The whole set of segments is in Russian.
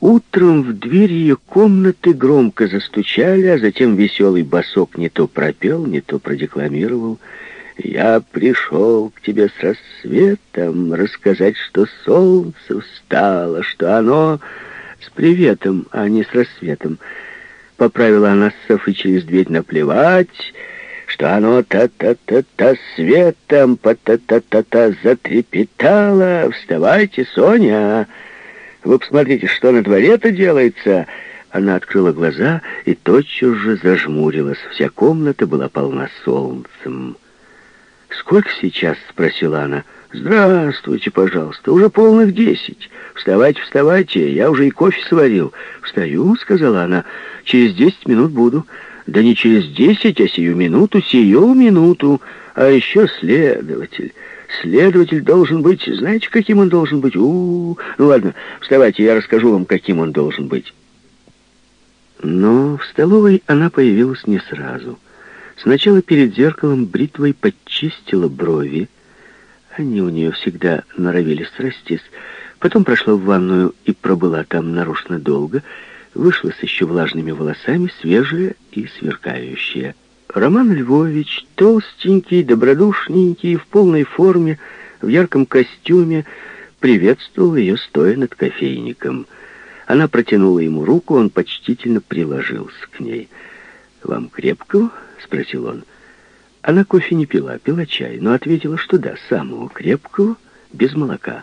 Утром в дверь ее комнаты громко застучали, а затем веселый босок не то пропел, не то продекламировал. «Я пришел к тебе с рассветом рассказать, что солнце встало, что оно с приветом, а не с рассветом». Поправила она Софы через дверь наплевать, что оно та-та-та-та светом по-та-та-та-та затрепетало. «Вставайте, Соня!» Вы посмотрите, что на дворе-то делается!» Она открыла глаза и тотчас же зажмурилась. Вся комната была полна солнцем. «Сколько сейчас?» — спросила она. «Здравствуйте, пожалуйста. Уже полных десять. Вставайте, вставайте. Я уже и кофе сварил». «Встаю», — сказала она. «Через десять минут буду». «Да не через десять, а сию минуту, сию минуту. А еще следователь». Следователь должен быть... Знаете, каким он должен быть? У, -у, -у. Ну ладно, вставайте, я расскажу вам, каким он должен быть. Но в столовой она появилась не сразу. Сначала перед зеркалом бритвой подчистила брови. Они у нее всегда норовили срастись. Потом прошла в ванную и пробыла там нарочно долго. Вышла с еще влажными волосами, свежая и сверкающая. Роман Львович, толстенький, добродушненький, в полной форме, в ярком костюме, приветствовал ее, стоя над кофейником. Она протянула ему руку, он почтительно приложился к ней. «Вам крепкого?» — спросил он. Она кофе не пила, пила чай, но ответила, что да, самого крепкого, без молока.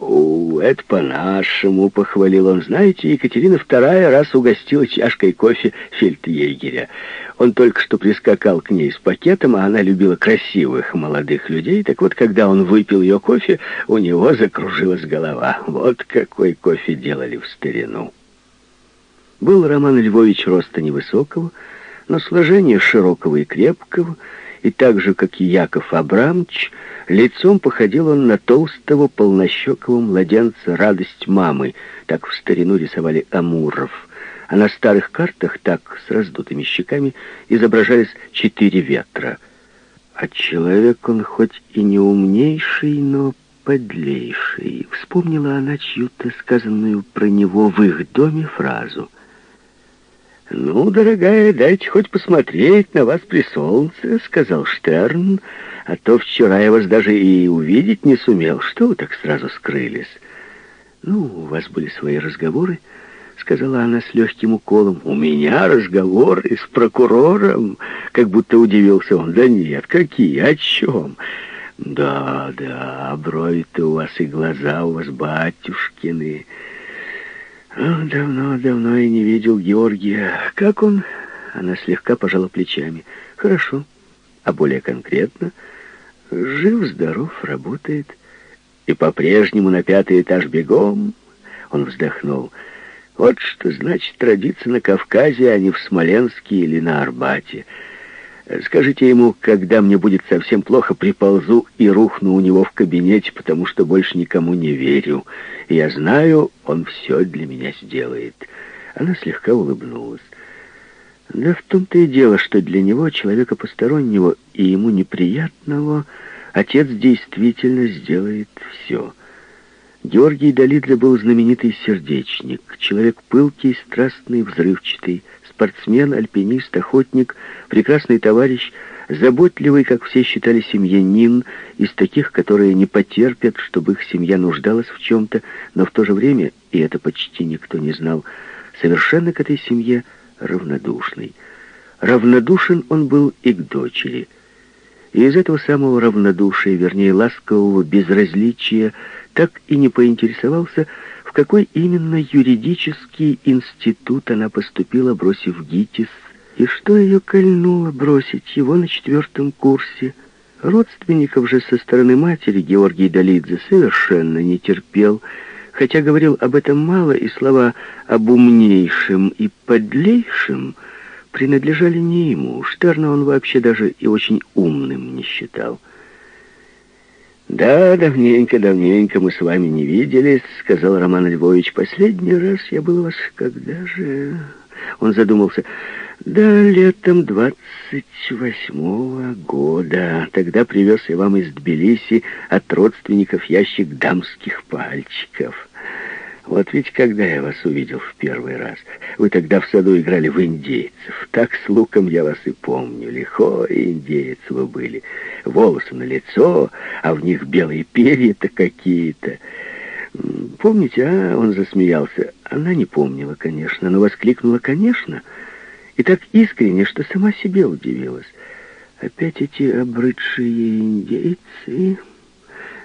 «О, это по-нашему», — похвалил он. «Знаете, Екатерина вторая раз угостила чашкой кофе фельдъегеря. Он только что прискакал к ней с пакетом, а она любила красивых молодых людей. Так вот, когда он выпил ее кофе, у него закружилась голова. Вот какой кофе делали в старину. Был Роман Львович роста невысокого, но сложение широкого и крепкого, и так же, как и Яков Абрамович, лицом походил он на толстого полнощекого младенца «Радость мамы», так в старину рисовали Амуров — а на старых картах так, с раздутыми щеками, изображались четыре ветра. А человек он хоть и не умнейший, но подлейший. Вспомнила она чью-то сказанную про него в их доме фразу. «Ну, дорогая, дайте хоть посмотреть на вас при солнце», — сказал Штерн, «а то вчера я вас даже и увидеть не сумел. Что вы так сразу скрылись?» «Ну, у вас были свои разговоры», сказала она с легким уколом. «У меня разговор и с прокурором?» Как будто удивился он. «Да нет, какие? О чем?» «Да, да, брови-то у вас и глаза у вас батюшкины». «Давно-давно я не видел Георгия. Как он?» Она слегка пожала плечами. «Хорошо. А более конкретно?» «Жив-здоров, работает. И по-прежнему на пятый этаж бегом?» Он вздохнул. Вот что значит родиться на Кавказе, а не в Смоленске или на Арбате. Скажите ему, когда мне будет совсем плохо, приползу и рухну у него в кабинете, потому что больше никому не верю. Я знаю, он все для меня сделает. Она слегка улыбнулась. Да в том-то и дело, что для него, человека постороннего и ему неприятного, отец действительно сделает все — Георгий Долидзе был знаменитый сердечник, человек пылкий, страстный, взрывчатый, спортсмен, альпинист, охотник, прекрасный товарищ, заботливый, как все считали, семьянин, из таких, которые не потерпят, чтобы их семья нуждалась в чем-то, но в то же время, и это почти никто не знал, совершенно к этой семье равнодушный. Равнодушен он был и к дочери. И из этого самого равнодушия, вернее, ласкового безразличия, так и не поинтересовался, в какой именно юридический институт она поступила, бросив ГИТИС, и что ее кольнуло бросить его на четвертом курсе. Родственников же со стороны матери Георгий Долидзе совершенно не терпел, хотя говорил об этом мало, и слова об умнейшем и подлейшем принадлежали не ему. Штерна он вообще даже и очень умным не считал. «Да, давненько, давненько мы с вами не виделись», — сказал Роман Львович. «Последний раз я был у вас когда же...» Он задумался. «Да, летом двадцать восьмого года. Тогда привез я вам из Тбилиси от родственников ящик дамских пальчиков». Вот ведь когда я вас увидел в первый раз, вы тогда в саду играли в индейцев. Так с луком я вас и помню. Лихо индейец вы были. Волосы на лицо, а в них белые перья-то какие-то. Помните, а? Он засмеялся. Она не помнила, конечно, но воскликнула «конечно». И так искренне, что сама себе удивилась. Опять эти обрыдшие индейцы,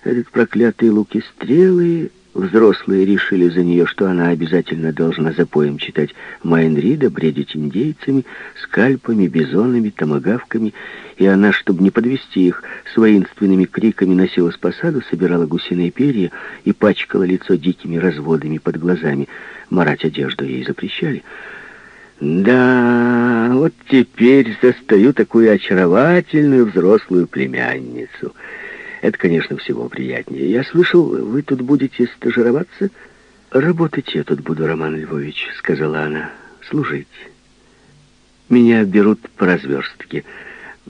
этот проклятый лук и стрелы, Взрослые решили за нее, что она обязательно должна за поем читать Майнрида, бредить индейцами, скальпами, бизонами, томагавками, и она, чтобы не подвести их, с воинственными криками носилась по саду, собирала гусиные перья и пачкала лицо дикими разводами под глазами. Марать одежду ей запрещали. Да, вот теперь застаю такую очаровательную взрослую племянницу — это, конечно, всего приятнее. Я слышал, вы тут будете стажироваться? Работать я тут буду, Роман Львович, сказала она. Служить. Меня берут по разверстке.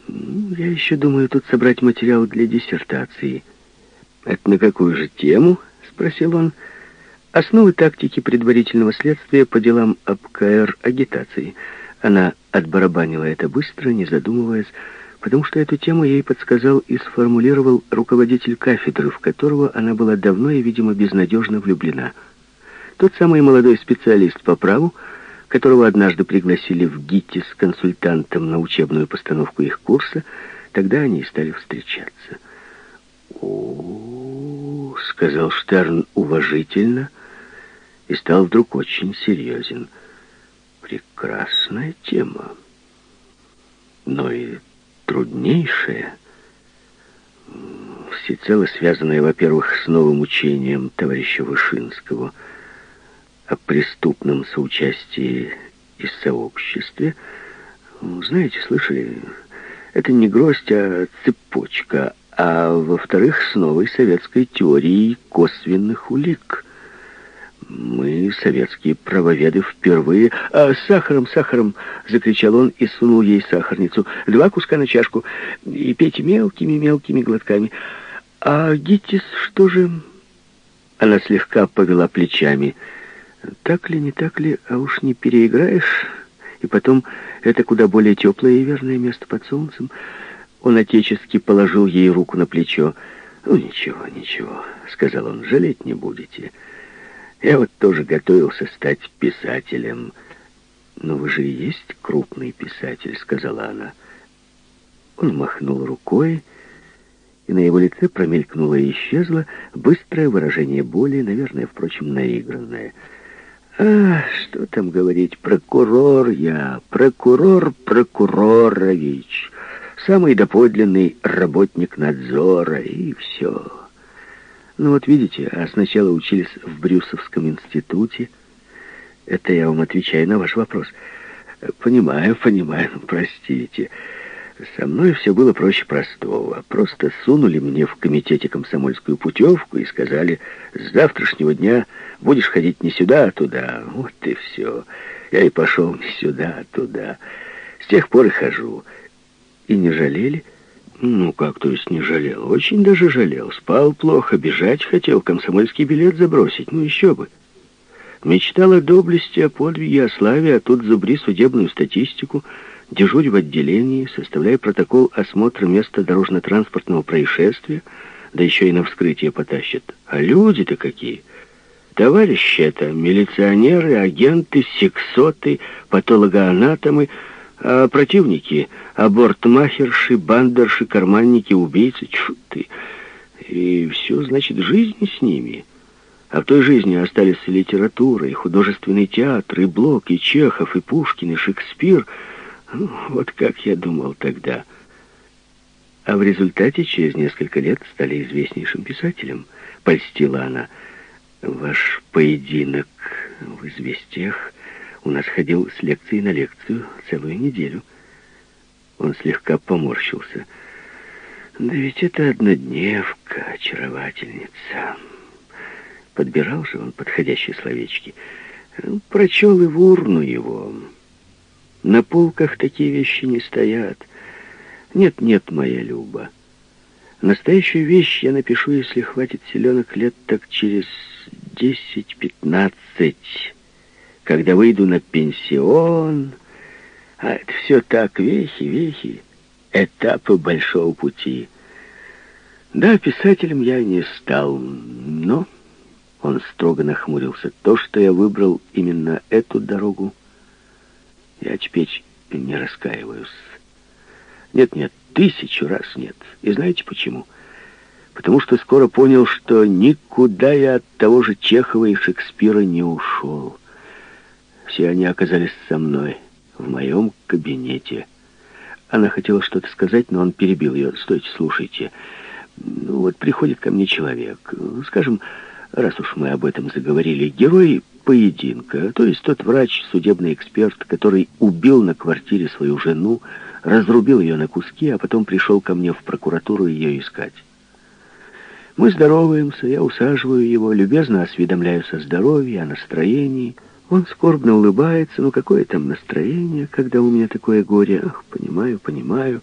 Я еще думаю тут собрать материал для диссертации. Это на какую же тему? Спросил он. Основы тактики предварительного следствия по делам об КР агитации. Она отбарабанила это быстро, не задумываясь, потому что эту тему ей подсказал и сформулировал руководитель кафедры, в которого она была давно и, видимо, безнадежно влюблена. Тот самый молодой специалист по праву, которого однажды пригласили в ГИТИ с консультантом на учебную постановку их курса, тогда они и стали встречаться. «О, сказал Штерн уважительно и стал вдруг очень серьезен. «Прекрасная тема, но и труднейшее, всецело связанное, во-первых, с новым учением товарища Вышинского о преступном соучастии и сообществе. Знаете, слышали, это не гроздь, а цепочка, а во-вторых, с новой советской теорией косвенных улик. Мы, советские правоведы, впервые... А, сахаром, сахаром!» — закричал он и сунул ей сахарницу. «Два куска на чашку. И пейте мелкими-мелкими глотками. А Гитис что же...» Она слегка повела плечами. «Так ли, не так ли, а уж не переиграешь. И потом, это куда более теплое и верное место под солнцем». Он отечески положил ей руку на плечо. «Ну, ничего, ничего», — сказал он, — «жалеть не будете». Я вот тоже готовился стать писателем. Но вы же и есть крупный писатель, сказала она. Он махнул рукой, и на его лице промелькнуло и исчезло быстрое выражение боли, наверное, впрочем, наигранное. А, что там говорить, прокурор я, прокурор Прокурорович, самый доподлинный работник надзора, и все. Ну вот видите, а сначала учились в Брюсовском институте. Это я вам отвечаю на ваш вопрос. Понимаю, понимаю, простите. Со мной все было проще простого. Просто сунули мне в комитете комсомольскую путевку и сказали, с завтрашнего дня будешь ходить не сюда, а туда. Вот и все. Я и пошел не сюда, а туда. С тех пор и хожу. И не жалели? Ну, как, то есть не жалел? Очень даже жалел. Спал плохо, бежать хотел, комсомольский билет забросить. Ну, еще бы. Мечтал о доблести, о подвиге, о славе, а тут зубри судебную статистику, дежурь в отделении, составляя протокол осмотра места дорожно-транспортного происшествия, да еще и на вскрытие потащат. А люди-то какие! Товарищи это, милиционеры, агенты, сексоты, патологоанатомы, а противники — абортмахерши, бандерши, карманники, убийцы, чу. И все, значит, жизнь с ними. А в той жизни остались и литература, и художественный театр, и Блок, и Чехов, и Пушкин, и Шекспир. Ну, вот как я думал тогда. А в результате через несколько лет стали известнейшим писателем. Польстила она. Ваш поединок в известиях у нас ходил с лекции на лекцию целую неделю. Он слегка поморщился. Да ведь это однодневка, очаровательница. Подбирал же он подходящие словечки. Прочел и в урну его. На полках такие вещи не стоят. Нет, нет, моя Люба. Настоящую вещь я напишу, если хватит селенок лет так через десять-пятнадцать, когда выйду на пенсион. А это все так, вехи, вехи, этапы большого пути. Да, писателем я не стал, но... Он строго нахмурился. То, что я выбрал именно эту дорогу, я теперь не раскаиваюсь. Нет-нет, тысячу раз нет. И знаете почему? Потому что скоро понял, что никуда я от того же Чехова и Шекспира не ушел. Все они оказались со мной в моем кабинете. Она хотела что-то сказать, но он перебил ее. «Стойте, слушайте. Ну, вот приходит ко мне человек, скажем, раз уж мы об этом заговорили, герой поединка, то есть тот врач, судебный эксперт, который убил на квартире свою жену, разрубил ее на куски, а потом пришел ко мне в прокуратуру ее искать. Мы здороваемся, я усаживаю его, любезно осведомляюсь о здоровье, о настроении. Он скорбно улыбается, ну какое там настроение, когда у меня такое горе? Ах, понимаю, понимаю.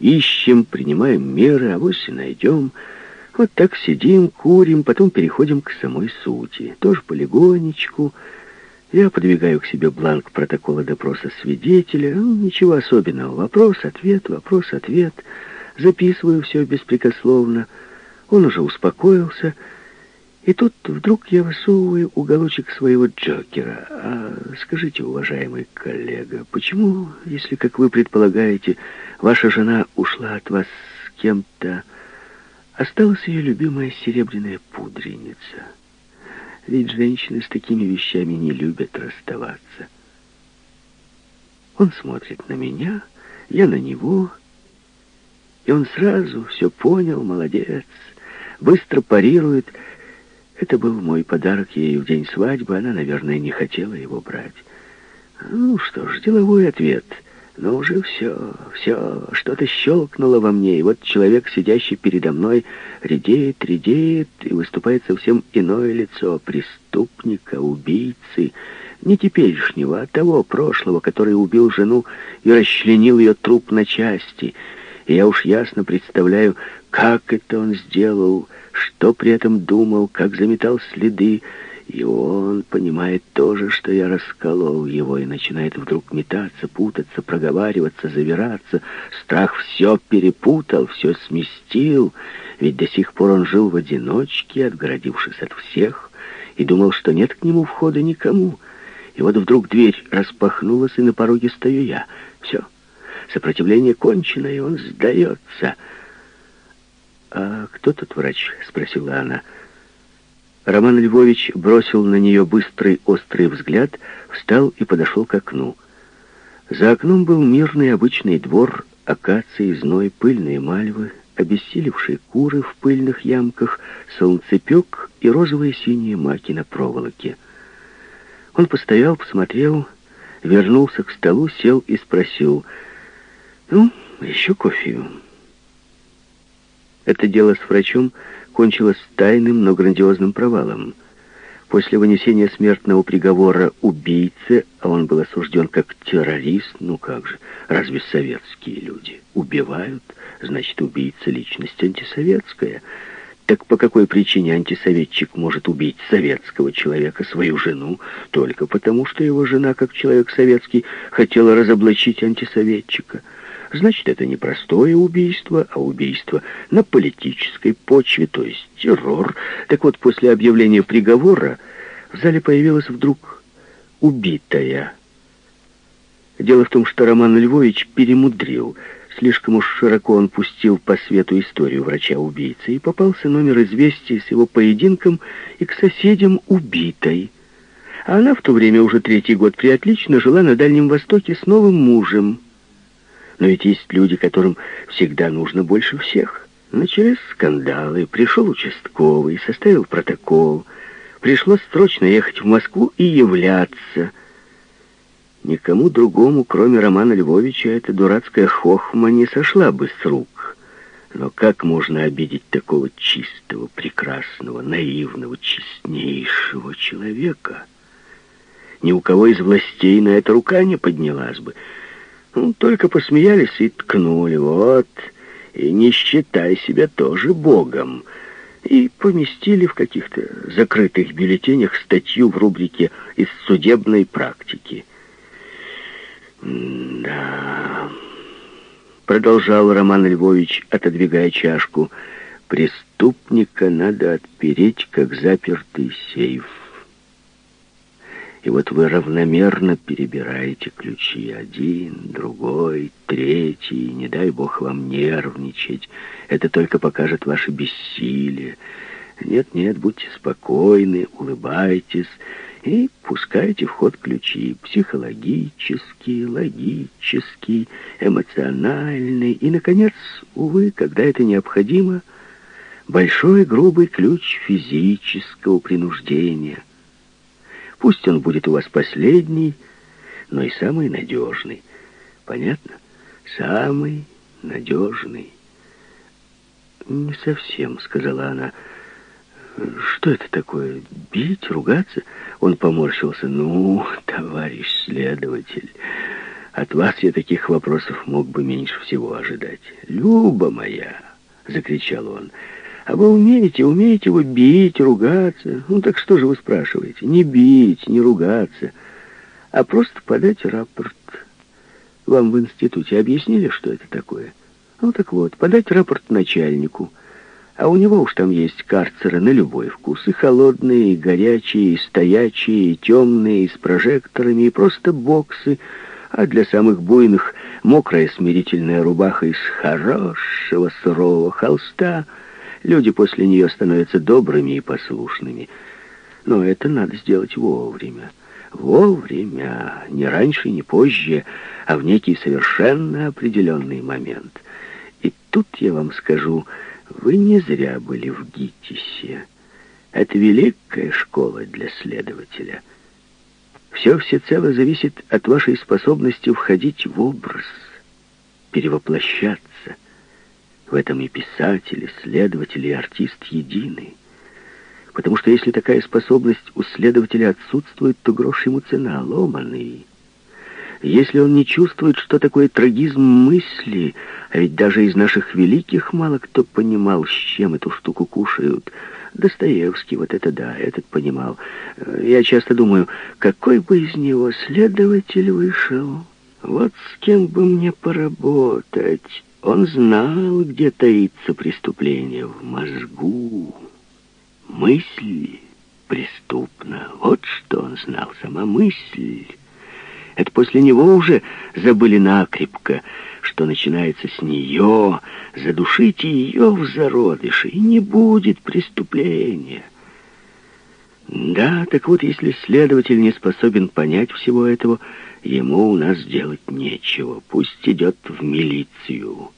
Ищем, принимаем меры, а вовсе найдем. Вот так сидим, курим, потом переходим к самой сути. Тоже полигонечку. Я подвигаю к себе бланк протокола допроса свидетеля. Ну, ничего особенного. Вопрос, ответ, вопрос, ответ. Записываю все беспрекословно. Он уже успокоился. И тут вдруг я высовываю уголочек своего Джокера. А скажите, уважаемый коллега, почему, если, как вы предполагаете, ваша жена ушла от вас с кем-то... Осталась ее любимая серебряная пудреница. Ведь женщины с такими вещами не любят расставаться. Он смотрит на меня, я на него, и он сразу все понял, молодец, быстро парирует. Это был мой подарок ей в день свадьбы, она, наверное, не хотела его брать. Ну что ж, деловой ответ — но уже все, все, что-то щелкнуло во мне, и вот человек, сидящий передо мной, редеет, редеет, и выступает совсем иное лицо преступника, убийцы, не теперешнего, а того прошлого, который убил жену и расчленил ее труп на части. И я уж ясно представляю, как это он сделал, что при этом думал, как заметал следы, и он понимает тоже, что я расколол его, и начинает вдруг метаться, путаться, проговариваться, завираться. Страх все перепутал, все сместил, ведь до сих пор он жил в одиночке, отгородившись от всех, и думал, что нет к нему входа никому. И вот вдруг дверь распахнулась, и на пороге стою я. Все, сопротивление кончено, и он сдается. «А кто тут врач?» — спросила она. — Роман Львович бросил на нее быстрый острый взгляд, встал и подошел к окну. За окном был мирный обычный двор, акации, зной, пыльные мальвы, обессилевшие куры в пыльных ямках, солнцепек и розовые синие маки на проволоке. Он постоял, посмотрел, вернулся к столу, сел и спросил, «Ну, еще кофе?» Это дело с врачом кончилось тайным, но грандиозным провалом. После вынесения смертного приговора убийце, а он был осужден как террорист, ну как же, разве советские люди убивают, значит, убийца личность антисоветская. Так по какой причине антисоветчик может убить советского человека, свою жену, только потому, что его жена, как человек советский, хотела разоблачить антисоветчика? Значит, это не простое убийство, а убийство на политической почве, то есть террор. Так вот, после объявления приговора в зале появилась вдруг убитая. Дело в том, что Роман Львович перемудрил. Слишком уж широко он пустил по свету историю врача-убийцы, и попался номер известий с его поединком и к соседям убитой. А она в то время уже третий год приотлично жила на Дальнем Востоке с новым мужем. Но ведь есть люди, которым всегда нужно больше всех. Начались скандалы, пришел участковый, составил протокол. Пришлось срочно ехать в Москву и являться. Никому другому, кроме Романа Львовича, эта дурацкая хохма не сошла бы с рук. Но как можно обидеть такого чистого, прекрасного, наивного, честнейшего человека? Ни у кого из властей на это рука не поднялась бы. Ну, только посмеялись и ткнули. Вот, и не считай себя тоже богом. и поместили в каких-то закрытых бюллетенях статью в рубрике «Из судебной практики». «Да...» — продолжал Роман Львович, отодвигая чашку. «Преступника надо отпереть, как запертый сейф». И вот вы равномерно перебираете ключи. Один, другой, третий. Не дай бог вам нервничать. Это только покажет ваше бессилие. Нет-нет, будьте спокойны, улыбайтесь и пускайте в ход ключи. Психологический, логический, эмоциональный. И, наконец, увы, когда это необходимо, большой грубый ключ физического принуждения. Пусть он будет у вас последний, но и самый надежный. Понятно? Самый надежный. «Не совсем», — сказала она. «Что это такое? Бить, ругаться?» Он поморщился. «Ну, товарищ следователь, от вас я таких вопросов мог бы меньше всего ожидать». «Люба моя!» — закричал он. А вы умеете, умеете вы бить, ругаться. Ну так что же вы спрашиваете? Не бить, не ругаться, а просто подать рапорт. Вам в институте объяснили, что это такое? Ну так вот, подать рапорт начальнику. А у него уж там есть карцеры на любой вкус. И холодные, и горячие, и стоячие, и темные, и с прожекторами, и просто боксы. А для самых буйных мокрая смирительная рубаха из хорошего сырого холста — Люди после нее становятся добрыми и послушными. Но это надо сделать вовремя. Вовремя, не раньше, не позже, а в некий совершенно определенный момент. И тут я вам скажу, вы не зря были в ГИТИСе. Это великая школа для следователя. Все всецело зависит от вашей способности входить в образ, перевоплощаться, в этом и писатель, и следователь, и артист едины. Потому что если такая способность у следователя отсутствует, то грош ему цена, ломаный. Если он не чувствует, что такое трагизм мысли, а ведь даже из наших великих мало кто понимал, с чем эту штуку кушают. Достоевский, вот это да, этот понимал. Я часто думаю, какой бы из него следователь вышел. Вот с кем бы мне поработать. Он знал, где таится преступление в мозгу. Мысль преступна. Вот что он знал, сама мысль. Это после него уже забыли накрепко, что начинается с нее. Задушите ее в зародыше, и не будет преступления. Да, так вот, если следователь не способен понять всего этого, ему у нас делать нечего. Пусть идет в милицию.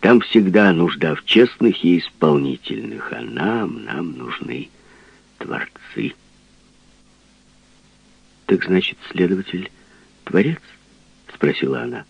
Там всегда нужда в честных и исполнительных, а нам, нам нужны творцы. Так значит, следователь творец? Спросила она.